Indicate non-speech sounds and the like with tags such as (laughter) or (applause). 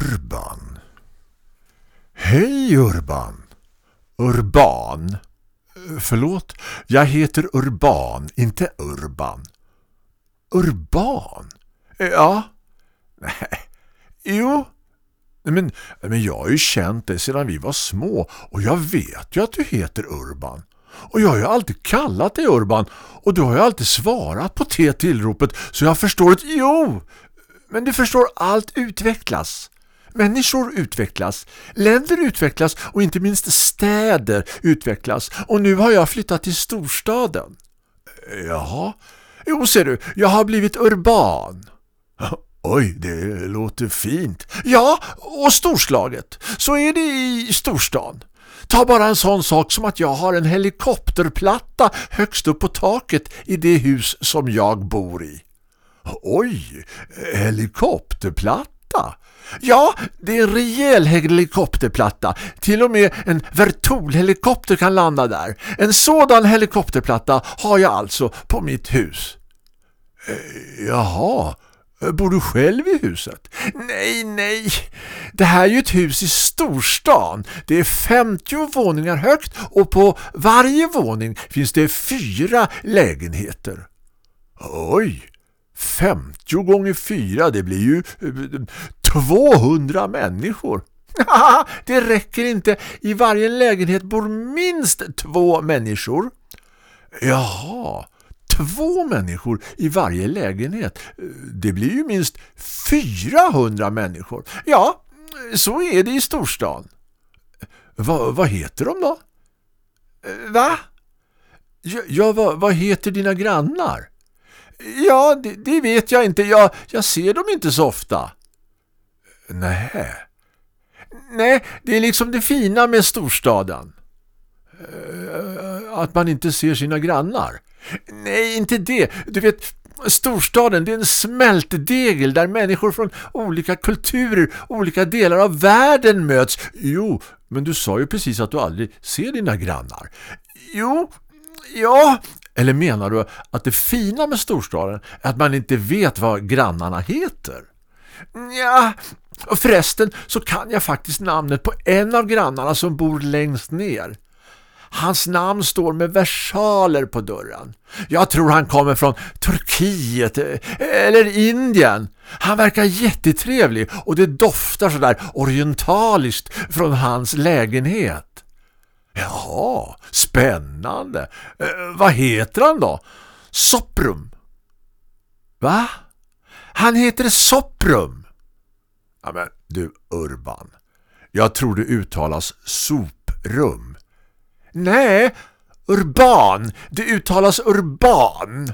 Urban. Hej Urban. Urban. Eh, förlåt, jag heter Urban, inte Urban. Urban? Eh, ja. Nej. Jo. Men, men jag har ju känt dig sedan vi var små och jag vet ju att du heter Urban. Och jag har ju alltid kallat dig Urban och du har ju alltid svarat på det tillropet så jag förstår att jo, men du förstår allt utvecklas. Människor utvecklas, länder utvecklas och inte minst städer utvecklas. Och nu har jag flyttat till storstaden. Jaha, jo ser du, jag har blivit urban. (laughs) Oj, det låter fint. Ja, och storslaget. Så är det i storstan. Ta bara en sån sak som att jag har en helikopterplatta högst upp på taket i det hus som jag bor i. Oj, helikopterplatta? Ja, det är en rejäl helikopterplatta. Till och med en Vertol-helikopter kan landa där. En sådan helikopterplatta har jag alltså på mitt hus. E jaha, eh, bor du själv i huset? Nej, nej. Det här är ju ett hus i storstan. Det är 50 våningar högt och på varje våning finns det fyra lägenheter. Oj, 50 gånger 4 det blir ju eh, 200 människor. det räcker inte. I varje lägenhet bor minst två människor. Jaha, två människor i varje lägenhet. Eh, det blir ju minst 400 människor. Ja, så är det i storstan. Eh, va, vad heter de då? Va? Ja, ja vad, vad heter dina grannar? Ja, det, det, vet jag inte. Jag, jag ser dem inte så ofta. Nej. Nej, det är liksom det fina med storstaden. Eh, att man inte ser sina grannar. Nej, inte det. Du vet, storstaden det är en smältdegel där människor från olika kulturer, olika delar av världen möts. Jo, men du sa ju precis att du aldrig ser dina grannar. Jo, ja, eller menar du att det fina med storstaden är att man inte vet vad grannarna heter? Ja, och förresten så kan jag faktiskt namnet på en av grannarna som bor längst ner. Hans namn står med versaler på dörren. Jag tror han kommer från Turkiet eh, eller Indien. Han verkar jättetrevlig och det doftar sådär orientaliskt från hans lägenhet. Jaha, spännande. Eh, vad heter han då? Soprum. Va? Han heter Soprum. Ja men du Urban. Jag tror det uttalas soprum. Nej, urban. Det uttalas urban.